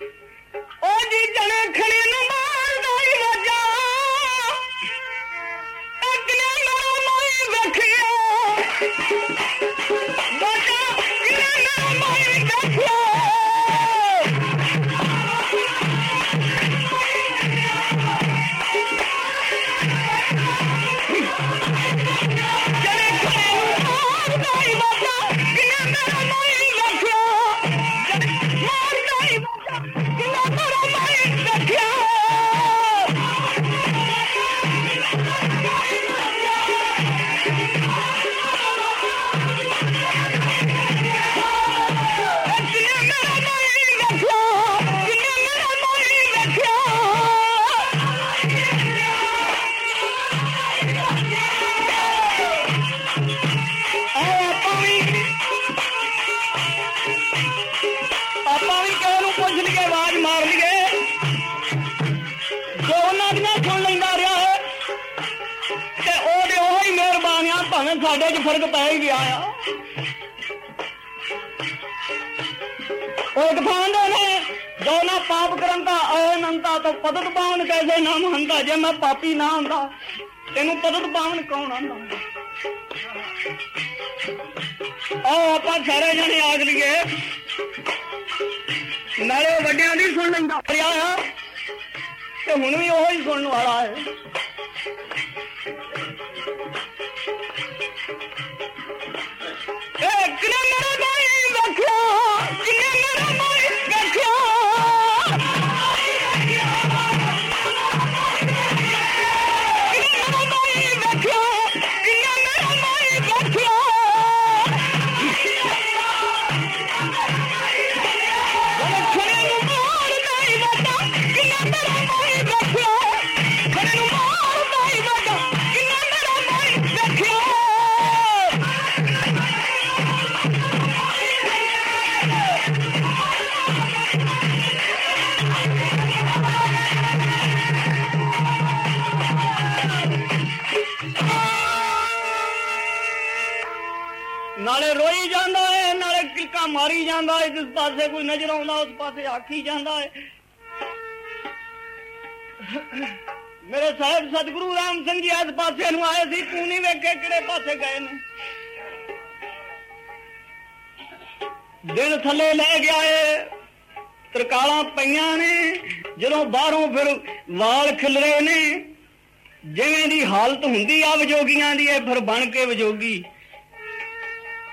ਉਹ ਜੀ ਨੂੰ ਮਾਰਦਾ ਹੀ ਵਜਾ ਅਗਨੇ ਮੇਰਾ ਮੋਈ ਵੇਖਿਆ ਬਚਾ ਕਿਨੇ ਮੇਰਾ ਮੋਈ ਵੇਖਿਆ ਮਿਹਰਬਾਨੀਆਂ ਸਾਡੇ 'ਚ ਫ਼ਰਕ ਪੈ ਹੀ ਗਿਆ ਆ। ਉਹ ਇੱਕ ਨੇ, ਜੋ ਨਾ ਪਾਪ ਕਰੰਤਾ ਅਨੰਤਾ ਤਾਂ ਪਦਤ ਪਾਵਨ ਕੈਸੇ ਨਾਮ ਹੰਦਾ, ਜੇ ਮੈਂ ਪਾਪੀ ਨਾ ਹੁੰਦਾ, ਤੈਨੂੰ ਪਦਤ ਪਾਵਨ ਕੌਣ ਆਂਦਾ? ਆਓ ਆਪਾਂ ਸਾਰੇ ਜਣੇ ਆਗ ਲਈਏ। ਨਾਲੇ ਵੱਡਿਆਂ ਦੀ ਸੁਣ ਲੈਂਦਾ। ਰਿਹਾ ਆ, ਤੇ ਹੁਣ ਵੀ ਉਹ ਹੀ ਸੁਣਨ ਵਾਲਾ ਹੈ। ਨਾਲੇ ਰੋਈ ਜਾਂਦਾ ਹੈ ਨਾਲੇ ਕਿਲਕਾ ਮਾਰੀ ਜਾਂਦਾ ਹੈ ਜਿਸ ਪਾਸੇ ਕੋਈ ਨਜ਼ਰ ਆਉਂਦਾ, ਉਸ ਪਾਸੇ ਆਖੀ ਜਾਂਦਾ ਹੈ ਮੇਰੇ ਸਾਹਿਬ ਸਤਿਗੁਰੂ ਰਾਮ ਸਿੰਘ ਜੀ ਇਸ ਪਾਸੇ ਨੂੰ ਆਏ ਸੀ ਤੂੰ ਨਹੀਂ ਵੇਖੇ ਕਿਹੜੇ ਪਾਸੇ ਗਏ ਨੇ। ਦਿਨ ਥੱਲੇ ਲੈ ਗਿਆ ਏ, ਤਰਕਾਲਾਂ ਪਈਆਂ ਨੇ, ਜਦੋਂ ਬਾਹਰੋਂ ਫਿਰ ਵਾਲ ਖਿਲਰੇ ਨੇ। ਜਿਵੇਂ ਦੀ ਹਾਲਤ ਹੁੰਦੀ ਆ ਵਜੋਗੀਆਂ ਦੀ, ਇਹ ਫਿਰ ਬਣ ਕੇ ਵਿਜੋਗੀ।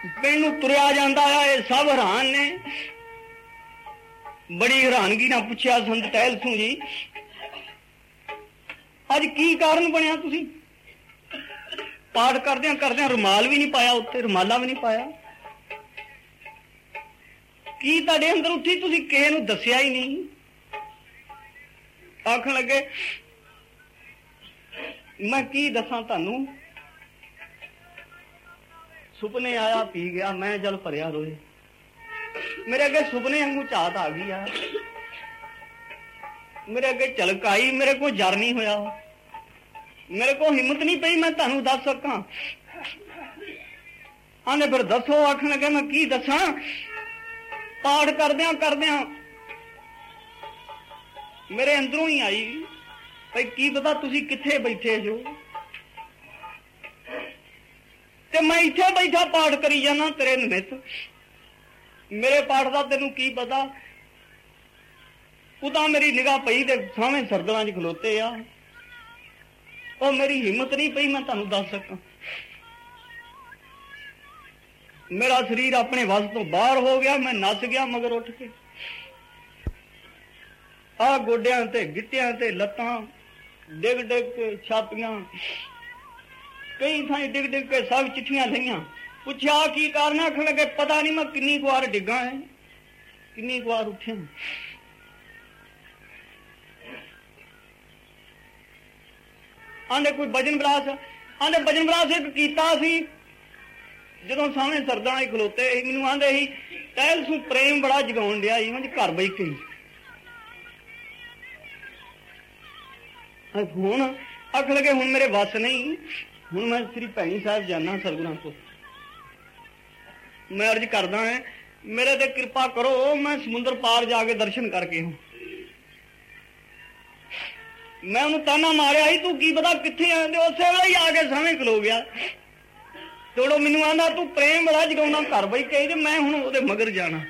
ਮੈਨੂੰ ਤੁਰਿਆ ਜਾਂਦਾ ਆ, ਇਹ ਸਭ ਹੈਰਾਨ ਨੇ। ਬੜੀ ਹੈਰਾਨਗੀ ਨਾਲ ਪੁੱਛਿਆ ਸੰਤ ਟਹਿਲ ਸਿੰਘ ਜੀ। ਅੱਜ ਕੀ ਕਾਰਨ ਬਣਿਆ ਤੁਸੀਂ? ਪਾਠ ਕਰਦਿਆਂ ਕਰਦਿਆਂ ਰੁਮਾਲ ਵੀ ਨਹੀਂ ਪਾਇਆ, ਉੱਤੇ ਰੁਮਾਲਾ ਵੀ ਨਹੀਂ ਪਾਇਆ। ਕੀ ਤੁਹਾਡੇ ਅੰਦਰ ਉੱਠੀ ਤੁਸੀਂ ਕਿਸੇ ਨੂੰ ਦੱਸਿਆ ਹੀ ਨਹੀਂ? ਆਖਣ ਲੱਗੇ, ਮੈਂ ਕੀ ਦੱਸਾਂ ਤੁਹਾਨੂੰ? ਸੁਪਨੇ ਆਇਆ, ਪੀ ਗਿਆ, ਮੈਂ ਜਲ ਭਰਿਆ ਰੋਏ। ਮੇਰੇ ਅੱਗੇ ਸੁਪਨੇ ਵਾਂਗੂ ਝਾਤ ਆ ਗਈ ਆ। ਮੇਰੇ ਅੱਗੇ ਝਲਕ ਆਈ, ਮੇਰੇ ਕੋਲ ਜਰ ਨਹੀਂ ਹੋਇਆ। ਮੇਰੇ ਕੋਲ ਹਿੰਮਤ ਨਹੀਂ ਪਈ, ਮੈਂ ਤੁਹਾਨੂੰ ਦੱਸ ਸਕਾਂ। ਆਨੇ ਫਿਰ ਦੱਸੋ, ਆਖਣ ਲੱਗੇ, ਮੈਂ ਕੀ ਦੱਸਾਂ? ਪਾਠ ਕਰਦਿਆਂ ਕਰਦਿਆਂ ਮੇਰੇ ਅੰਦਰੋਂ ਹੀ ਆਈ, ਭਈ ਕੀ ਪਤਾ ਤੁਸੀਂ ਕਿੱਥੇ ਬੈਠੇ ਜੋ ਤੇ ਮੈਂ ਇੱਥੇ ਬੈਠਾ ਪਾਠ ਕਰੀ ਜਾਣਾ ਤੇਰੇ ਨਿਮਿਤ। ਮੇਰੇ ਪਾਠ ਦਾ ਤੈਨੂੰ ਕੀ ਪਤਾ? ਉਹ ਮੇਰੀ ਨਿਗਾਹ ਪਈ ਤੇ ਸਾਹਮਣੇ ਸਰਦਲਾਂ 'ਚ ਖਲੋਤੇ ਆ। ਉਹ ਮੇਰੀ ਹਿੰਮਤ ਨਹੀਂ ਪਈ, ਮੈਂ ਤੁਹਾਨੂੰ ਦੱਸ ਸਕਾਂ। ਮੇਰਾ ਸਰੀਰ ਆਪਣੇ ਵੱਸ ਤੋਂ ਬਾਹਰ ਹੋ ਗਿਆ, ਮੈਂ ਨੱਸ ਗਿਆ ਮਗਰ ਉੱਠ ਕੇ। ਆ ਗੋਡਿਆਂ ਤੇ ਗਿੱਟਿਆਂ ਤੇ ਲੱਤਾਂ ਡਿੱਗ ਡਿੱਗ ਕੇ ਛਾਪੀਆਂ। ਕਈ ਥਾਂ ਡਿੱਗ ਡਿੱਗ ਕੇ ਸਭ ਚਿੱਠੀਆਂ ਲਈਆਂ। ਪੁੱਛਿਆ ਕੀ ਕਾਰਨ ਆਖਣ ਲੱਗੇ, ਪਤਾ ਨਹੀਂ ਮੈਂ ਕਿੰਨੀ ਕੁ ਵਾਰ ਡਿੱਗਾ ਹੈ ਕਿੰਨੀ ਵਾਰ ਉੱਠਿਆ ਆਂਦੇ ਕੋਈ ਭਜਨ ਬਲਾਸ ਆਂਦੇ ਭਜਨ ਬਲਾਸ ਇੱਕ ਕੀਤਾ ਸੀ। ਜਦੋਂ ਸਾਹਮਣੇ ਸਰਦਾਂ ਹੀ ਖਲੋਤੇ ਸੀ, ਮੈਨੂੰ ਆਂਦੇ ਸੀ ਟਹਿਲ ਸੂ ਪ੍ਰੇਮ ਬੜਾ ਜਗਾਉਣ ਡਿਆ ਸੀ ਮੈਂ ਘਰ ਬੈ ਕੇ ਹੁਣ? ਅੱਖ ਲਗੇ, ਹੁਣ ਮੇਰੇ ਵੱਸ ਨਹੀਂ। ਹੁਣ ਮੈਂ ਸ੍ਰੀ ਭੈਣੀ ਸਾਹਿਬ ਜਾਣਾ ਸਰਗੁਰਾਂ ਤੋਂ ਮੈਂ ਅਰਜ ਕਰਦਾ ਹਾਂ, ਮੇਰੇ ਤੇ ਕਿਰਪਾ ਕਰੋ, ਮੈਂ ਸਮੁੰਦਰ ਪਾਰ ਜਾ ਕੇ ਦਰਸ਼ਨ ਕਰਕੇ ਹਾਂ ਮੈਂ ਉਹਨੂੰ ਤਾਨਾ ਮਾਰਿਆ ਸੀ, ਤੂੰ ਕੀ ਪਤਾ ਕਿੱਥੇ ਆਂਦੇ ਉਸੇ ਵੇਲੇ ਹੀ ਆ ਕੇ ਸਾਹਮਣੇ ਖਲੋ ਗਿਆ। ਤੋੜੋ ਮੈਨੂੰ ਆਂਦਾ ਤੂੰ ਪ੍ਰੇਮ ਬੜਾ ਜਗਾਉਣਾ ਘਰ ਬਈ ਕਹੀ ਤੇ ਮੈਂ ਹੁਣ ਉਹਦੇ ਮਗਰ ਜਾਣਾ।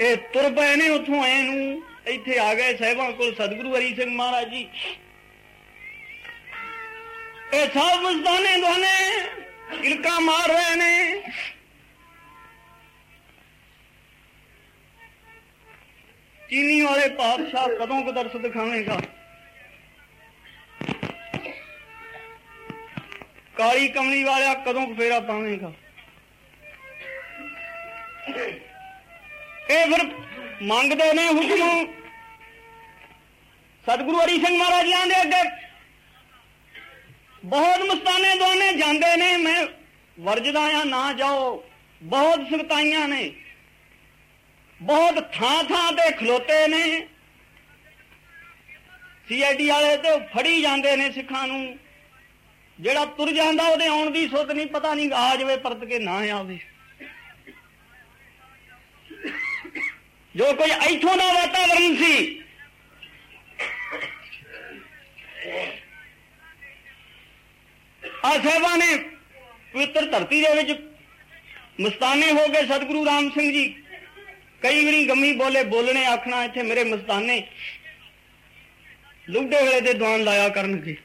ਇਹ ਤੁਰ ਪਏ ਨੇ ਉੱਥੋਂ ਆਏ ਨੂੰ, ਇੱਥੇ ਆ ਗਏ ਸਾਹਿਬਾਂ ਕੋਲ ਸਤਿਗੁਰੂ ਹਰੀ ਸਿੰਘ ਮਹਾਰਾਜ ਜੀ। ਇਹ ਸਭ ਮਸਤਾਨੇ ਦੋਨੇ ਕਿਲਕਾ ਮਾਰ ਰਹੇ ਨੇ। ਚੀਨੀ ਵਾਲੇ ਪਾਤਸ਼ਾਹ ਕਦੋਂ ਕੁ ਦਰਸ ਦਿਖਾਵੇਂਗਾ? ਕਾਲੀ ਕਮਲੀ ਵਾਲਿਆ ਕਦੋਂ ਕੁ ਫੇਰਾ ਪਾਵੇਂਗਾ? ਇਹ ਫਿਰ ਮੰਗਦੇ ਨੇ ਹੁਕਮ। ਸਤਿਗੁਰੂ ਹਰੀ ਸਿੰਘ ਮਹਾਰਾਜ ਜੀ ਦੇ ਅੱਗੇ ਬਹੁਤ ਮਸਤਾਨੇ ਦੋਨੇ ਜਾਂਦੇ ਨੇ, ਮੈਂ ਵਰਜਦਾ ਆ, ਨਾ ਜਾਓ। ਬਹੁਤ ਸਖਤਾਈਆਂ ਨੇ। ਬਹੁਤ ਥਾਂ ਥਾਂ ਤੇ ਖਲੋਤੇ ਨੇ। ਸੀਆਈਡੀ ਵਾਲੇ ਤੇ ਉਹ ਫੜੀ ਜਾਂਦੇ ਨੇ ਸਿੱਖਾਂ ਨੂੰ। ਜਿਹੜਾ ਤੁਰ ਜਾਂਦਾ, ਉਹਦੇ ਆਉਣ ਦੀ ਸੁੱਤ ਨਹੀਂ, ਪਤਾ ਨਹੀਂ ਆ ਜਾਵੇ, ਪਰਤ ਕੇ ਨਾ ਆਵੇ। ਜੋ ਕੋਈ ਇੱਥੋਂ ਦਾ ਵਾਤਾਵਰਣ ਸੀ ਆ ਸਾਹਿਬਾਂ ਨੇ ਪਵਿੱਤਰ ਧਰਤੀ ਦੇ ਵਿੱਚ ਮਸਤਾਨੇ ਹੋ ਗਏ ਸਤਿਗੁਰੂ ਰਾਮ ਸਿੰਘ ਜੀ। ਕਈ ਵਾਰੀ ਗੰਮੀ ਬੋਲੇ ਬੋਲਣੇ ਆਖਣਾ, ਇੱਥੇ ਮੇਰੇ ਮਸਤਾਨੇ ਲੁੱਡੇ ਵੇਲੇ ਤੇ ਦੁਆਨ ਲਾਇਆ ਕਰਨਗੇ।